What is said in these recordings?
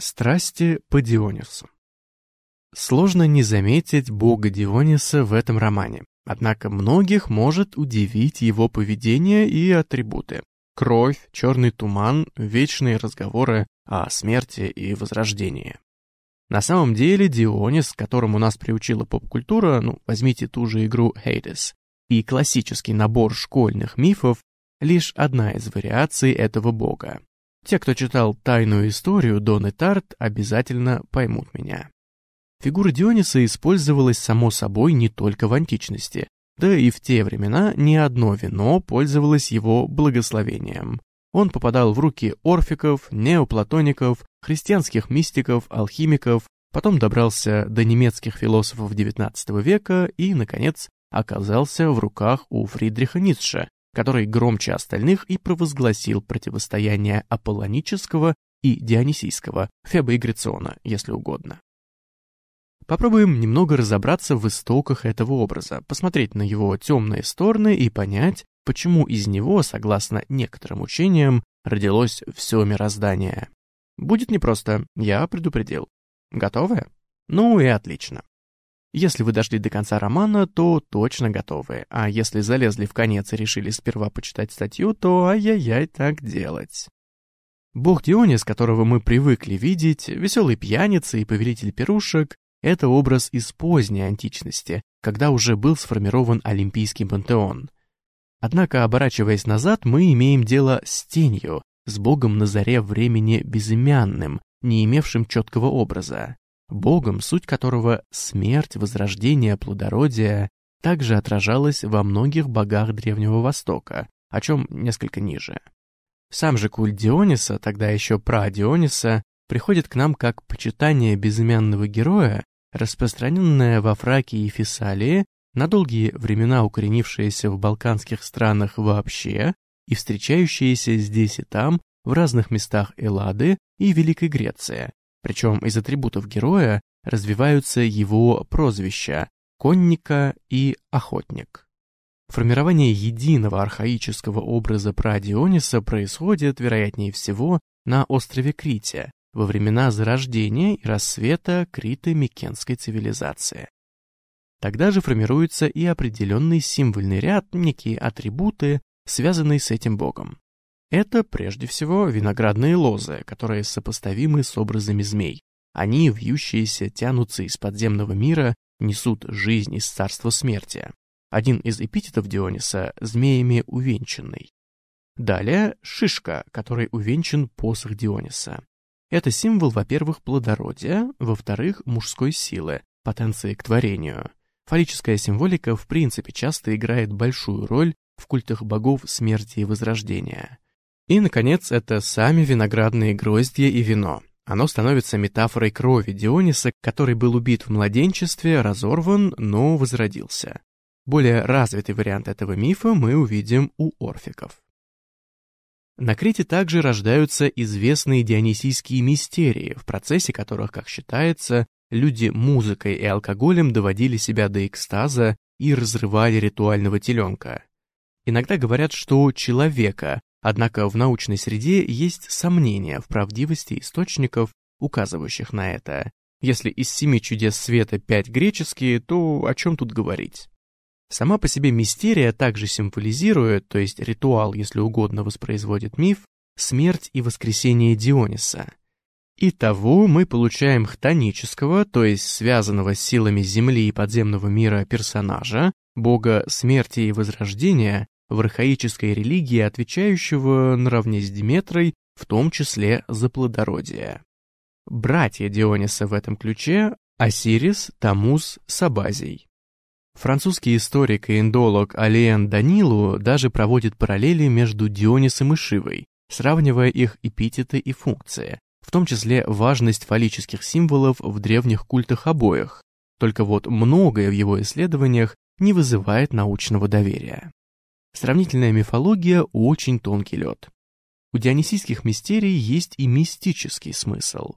Страсти по Дионису. Сложно не заметить бога Диониса в этом романе, однако многих может удивить его поведение и атрибуты. Кровь, черный туман, вечные разговоры о смерти и возрождении. На самом деле Дионис, которому нас приучила поп-культура, ну, возьмите ту же игру Hades, и классический набор школьных мифов, лишь одна из вариаций этого бога. Те, кто читал «Тайную историю» Доны Тарт, обязательно поймут меня. Фигура Диониса использовалась само собой не только в античности, да и в те времена ни одно вино пользовалось его благословением. Он попадал в руки орфиков, неоплатоников, христианских мистиков, алхимиков, потом добрался до немецких философов XIX века и, наконец, оказался в руках у Фридриха Ницше, который громче остальных и провозгласил противостояние аполлонического и дионисийского, Феба и Грициона, если угодно. Попробуем немного разобраться в истоках этого образа, посмотреть на его темные стороны и понять, почему из него, согласно некоторым учениям, родилось все мироздание. Будет непросто, я предупредил. Готовы? Ну и отлично. Если вы дошли до конца романа, то точно готовы, а если залезли в конец и решили сперва почитать статью, то ай-яй-яй так делать. Бог Дионис, которого мы привыкли видеть, веселый пьяница и повелитель пирушек, это образ из поздней античности, когда уже был сформирован Олимпийский пантеон. Однако, оборачиваясь назад, мы имеем дело с тенью, с богом на заре времени безымянным, не имевшим четкого образа. Богом, суть которого смерть, возрождение, плодородие, также отражалась во многих богах Древнего Востока, о чем несколько ниже. Сам же культ Диониса, тогда еще про Диониса, приходит к нам как почитание безымянного героя, распространенное во Фракии и Фессалии, на долгие времена укоренившееся в балканских странах вообще и встречающееся здесь и там в разных местах Эллады и Великой Греции, причем из атрибутов героя развиваются его прозвища «конника» и «охотник». Формирование единого архаического образа Прадиониса происходит, вероятнее всего, на острове Крите во времена зарождения и рассвета Крито-Микенской цивилизации. Тогда же формируется и определенный символьный ряд, некие атрибуты, связанные с этим богом. Это, прежде всего, виноградные лозы, которые сопоставимы с образами змей. Они, вьющиеся, тянутся из подземного мира, несут жизнь из царства смерти. Один из эпитетов Диониса – змеями увенчанный. Далее – шишка, которой увенчан посох Диониса. Это символ, во-первых, плодородия, во-вторых, мужской силы, потенции к творению. Фаллическая символика в принципе часто играет большую роль в культах богов смерти и возрождения. И, наконец, это сами виноградные гроздья и вино. Оно становится метафорой крови Диониса, который был убит в младенчестве, разорван, но возродился. Более развитый вариант этого мифа мы увидим у орфиков. На Крите также рождаются известные дионисийские мистерии, в процессе которых, как считается, люди музыкой и алкоголем доводили себя до экстаза и разрывали ритуального теленка. Иногда говорят, что человека, Однако в научной среде есть сомнения в правдивости источников, указывающих на это. Если из семи чудес света пять греческие, то о чем тут говорить? Сама по себе мистерия также символизирует, то есть ритуал, если угодно, воспроизводит миф, смерть и воскресение Диониса. Итого мы получаем хтонического, то есть связанного с силами Земли и подземного мира персонажа, бога смерти и возрождения, в архаической религии, отвечающего наравне с Диметрой, в том числе за плодородие. Братья Диониса в этом ключе – Осирис, Тамуз, Сабазий. Французский историк и индолог Алиен Данилу даже проводит параллели между Дионисом и Шивой, сравнивая их эпитеты и функции, в том числе важность фаллических символов в древних культах обоих, только вот многое в его исследованиях не вызывает научного доверия. Сравнительная мифология – очень тонкий лед. У дионисийских мистерий есть и мистический смысл.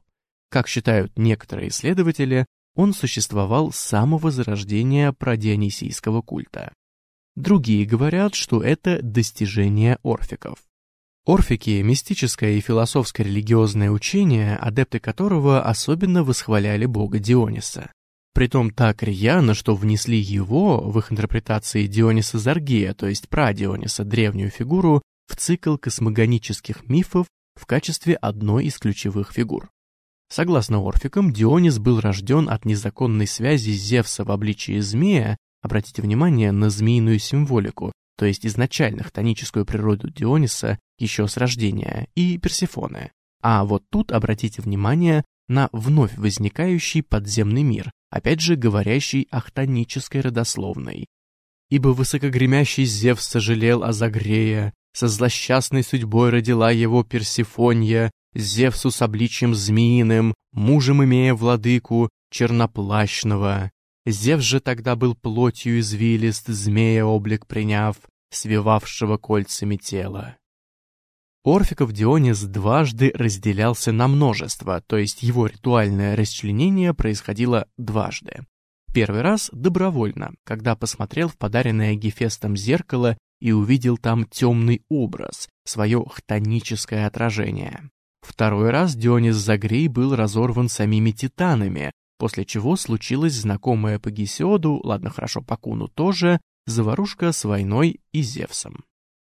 Как считают некоторые исследователи, он существовал с самого зарождения продионисийского культа. Другие говорят, что это достижение орфиков. Орфики – мистическое и философско-религиозное учение, адепты которого особенно восхваляли бога Диониса. Притом так рьяно, что внесли его, в их интерпретации Диониса Заргия, то есть прадиониса, древнюю фигуру, в цикл космогонических мифов в качестве одной из ключевых фигур. Согласно Орфикам, Дионис был рожден от незаконной связи Зевса в обличии змея, обратите внимание на змеиную символику, то есть изначально хтоническую природу Диониса еще с рождения, и Персефоны. А вот тут обратите внимание на вновь возникающий подземный мир, опять же говорящий о родословной. «Ибо высокогремящий Зевс сожалел о Загрея, со злосчастной судьбой родила его Персифонья, Зевсу с обличьем змеиным, мужем имея владыку черноплащного. Зевс же тогда был плотью извилист, змея облик приняв, свивавшего кольцами тела. Орфиков Дионис дважды разделялся на множество, то есть его ритуальное расчленение происходило дважды. Первый раз добровольно, когда посмотрел в подаренное Гефестом зеркало и увидел там темный образ, свое хтоническое отражение. Второй раз Дионис Загрей был разорван самими титанами, после чего случилась знакомая по Гесиоду, ладно хорошо по Куну тоже, заварушка с войной и Зевсом.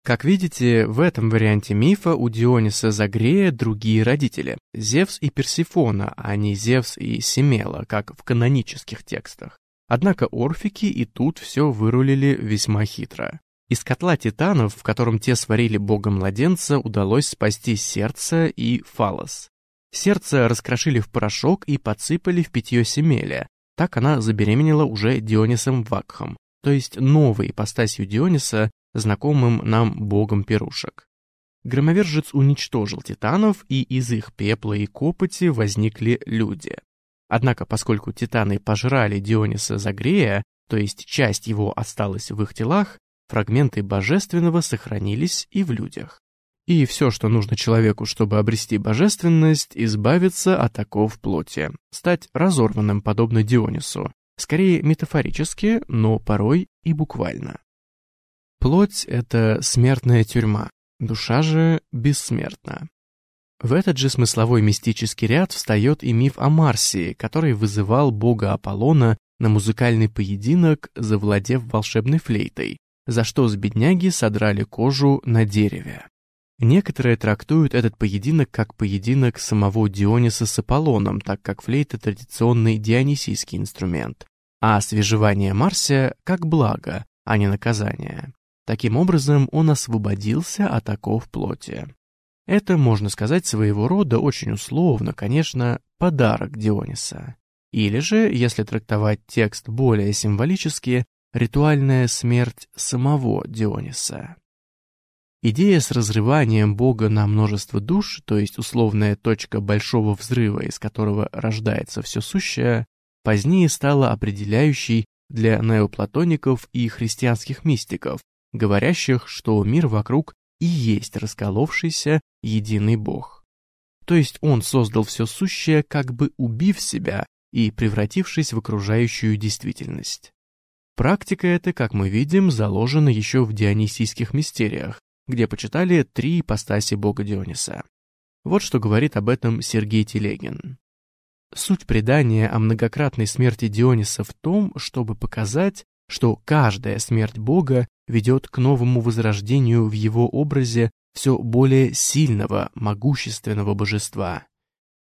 Как видите, в этом варианте мифа у Диониса Загрея другие родители – Зевс и Персифона, а не Зевс и Семела, как в канонических текстах. Однако орфики и тут все вырулили весьма хитро. Из котла титанов, в котором те сварили бога-младенца, удалось спасти сердце и фалос. Сердце раскрошили в порошок и подсыпали в питье Семеля. Так она забеременела уже Дионисом Вакхом, то есть новой ипостасью Диониса, знакомым нам богом пирушек. Громовержец уничтожил титанов, и из их пепла и копоти возникли люди. Однако, поскольку титаны пожрали Диониса Загрея, то есть часть его осталась в их телах, фрагменты божественного сохранились и в людях. И все, что нужно человеку, чтобы обрести божественность, избавиться от оков плоти, стать разорванным, подобно Дионису, скорее метафорически, но порой и буквально. Плоть — это смертная тюрьма, душа же бессмертна. В этот же смысловой мистический ряд встает и миф о Марсии, который вызывал бога Аполлона на музыкальный поединок, завладев волшебной флейтой, за что с бедняги содрали кожу на дереве. Некоторые трактуют этот поединок как поединок самого Диониса с Аполлоном, так как флейта – традиционный дионисийский инструмент, а освежевание Марсия – как благо, а не наказание. Таким образом, он освободился от оков плоти. Это, можно сказать, своего рода, очень условно, конечно, подарок Диониса. Или же, если трактовать текст более символически, ритуальная смерть самого Диониса. Идея с разрыванием Бога на множество душ, то есть условная точка большого взрыва, из которого рождается все сущее, позднее стала определяющей для неоплатоников и христианских мистиков, говорящих, что мир вокруг и есть расколовшийся единый Бог. То есть он создал все сущее, как бы убив себя и превратившись в окружающую действительность. Практика эта, как мы видим, заложена еще в дионисийских мистериях, где почитали три ипостаси бога Диониса. Вот что говорит об этом Сергей Телегин. Суть предания о многократной смерти Диониса в том, чтобы показать, что каждая смерть бога ведет к новому возрождению в его образе все более сильного, могущественного божества.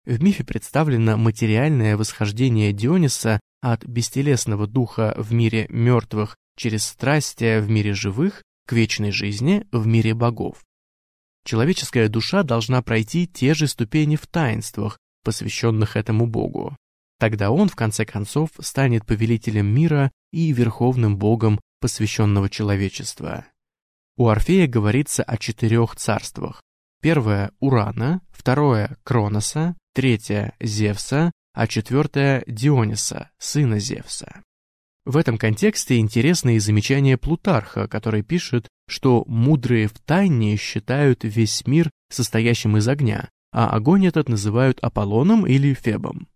В мифе представлено материальное восхождение Диониса от бестелесного духа в мире мертвых через страстия в мире живых к вечной жизни в мире богов. Человеческая душа должна пройти те же ступени в таинствах, посвященных этому богу. Тогда он, в конце концов, станет повелителем мира и верховным богом посвященного человечества. У Орфея говорится о четырех царствах. Первое – Урана, второе – Кроноса, третье – Зевса, а четвертое – Диониса, сына Зевса. В этом контексте интересно и замечание Плутарха, который пишет, что мудрые в тайне считают весь мир состоящим из огня, а огонь этот называют Аполлоном или Фебом.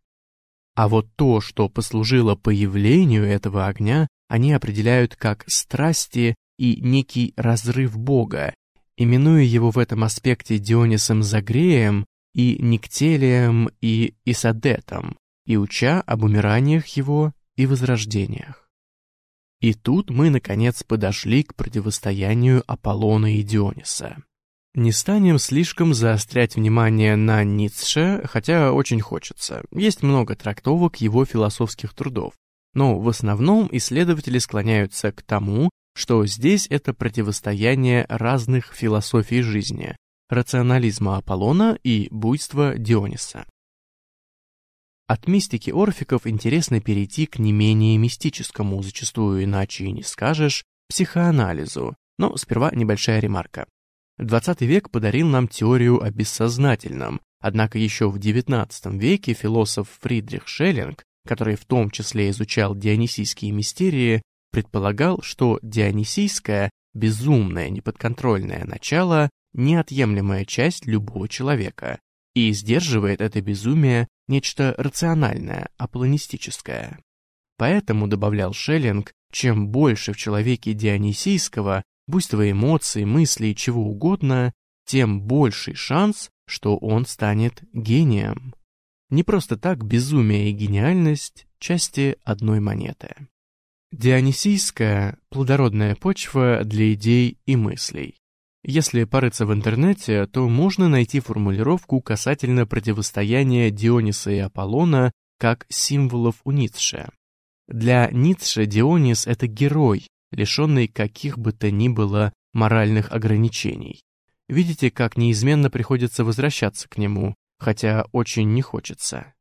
А вот то, что послужило появлению этого огня, они определяют как страсти и некий разрыв Бога, Именуя его в этом аспекте Дионисом Загреем и Никтелием и Исадетом, и уча об умираниях его и возрождениях. И тут мы, наконец, подошли к противостоянию Аполлона и Диониса. Не станем слишком заострять внимание на Ницше, хотя очень хочется. Есть много трактовок его философских трудов. Но в основном исследователи склоняются к тому, что здесь это противостояние разных философий жизни, рационализма Аполлона и буйства Диониса. От мистики орфиков интересно перейти к не менее мистическому, зачастую иначе и не скажешь, психоанализу, но сперва небольшая ремарка. 20 век подарил нам теорию о бессознательном, однако еще в XIX веке философ Фридрих Шеллинг, который в том числе изучал дионисийские мистерии, предполагал, что дионисийское, безумное, неподконтрольное начало – неотъемлемая часть любого человека, и сдерживает это безумие нечто рациональное, аполлонистическое. Поэтому, добавлял Шеллинг, чем больше в человеке дионисийского, буйства эмоций, мыслей, чего угодно, тем больший шанс, что он станет гением. Не просто так безумие и гениальность – части одной монеты. Дионисийская – плодородная почва для идей и мыслей. Если порыться в интернете, то можно найти формулировку касательно противостояния Диониса и Аполлона как символов у Ницше. Для Ницше Дионис – это герой, лишенный каких бы то ни было моральных ограничений. Видите, как неизменно приходится возвращаться к нему, хотя очень не хочется.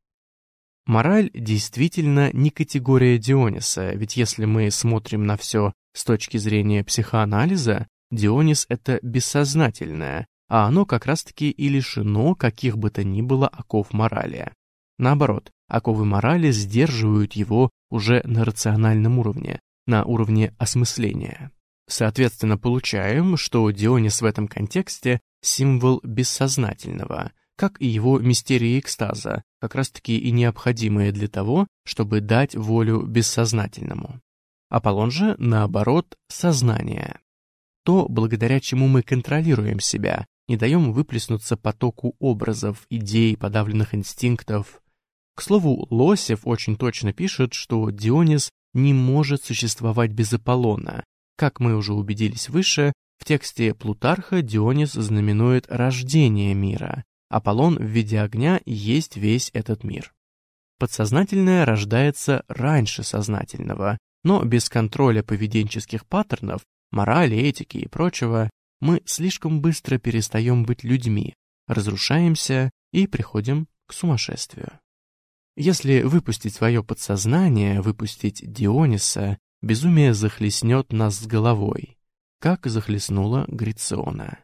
Мораль действительно не категория Диониса, ведь если мы смотрим на все с точки зрения психоанализа, Дионис — это бессознательное, а оно как раз-таки и лишено каких бы то ни было оков морали. Наоборот, оковы морали сдерживают его уже на рациональном уровне, на уровне осмысления. Соответственно, получаем, что Дионис в этом контексте символ бессознательного, как и его мистерии экстаза, как раз-таки и необходимые для того, чтобы дать волю бессознательному. Аполлон же, наоборот, сознание то, благодаря чему мы контролируем себя, не даем выплеснуться потоку образов, идей, подавленных инстинктов. К слову, Лосев очень точно пишет, что Дионис не может существовать без Аполлона. Как мы уже убедились выше, в тексте Плутарха Дионис знаменует рождение мира. Аполлон в виде огня есть весь этот мир. Подсознательное рождается раньше сознательного, но без контроля поведенческих паттернов морали, этики и прочего, мы слишком быстро перестаем быть людьми, разрушаемся и приходим к сумасшествию. Если выпустить свое подсознание, выпустить Диониса, безумие захлестнет нас с головой, как захлестнуло Грициона.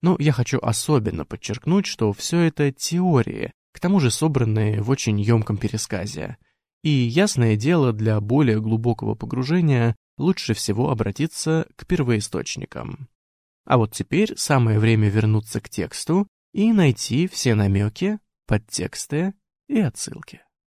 Но я хочу особенно подчеркнуть, что все это теории, к тому же собранные в очень емком пересказе. И ясное дело, для более глубокого погружения лучше всего обратиться к первоисточникам. А вот теперь самое время вернуться к тексту и найти все намеки, подтексты и отсылки.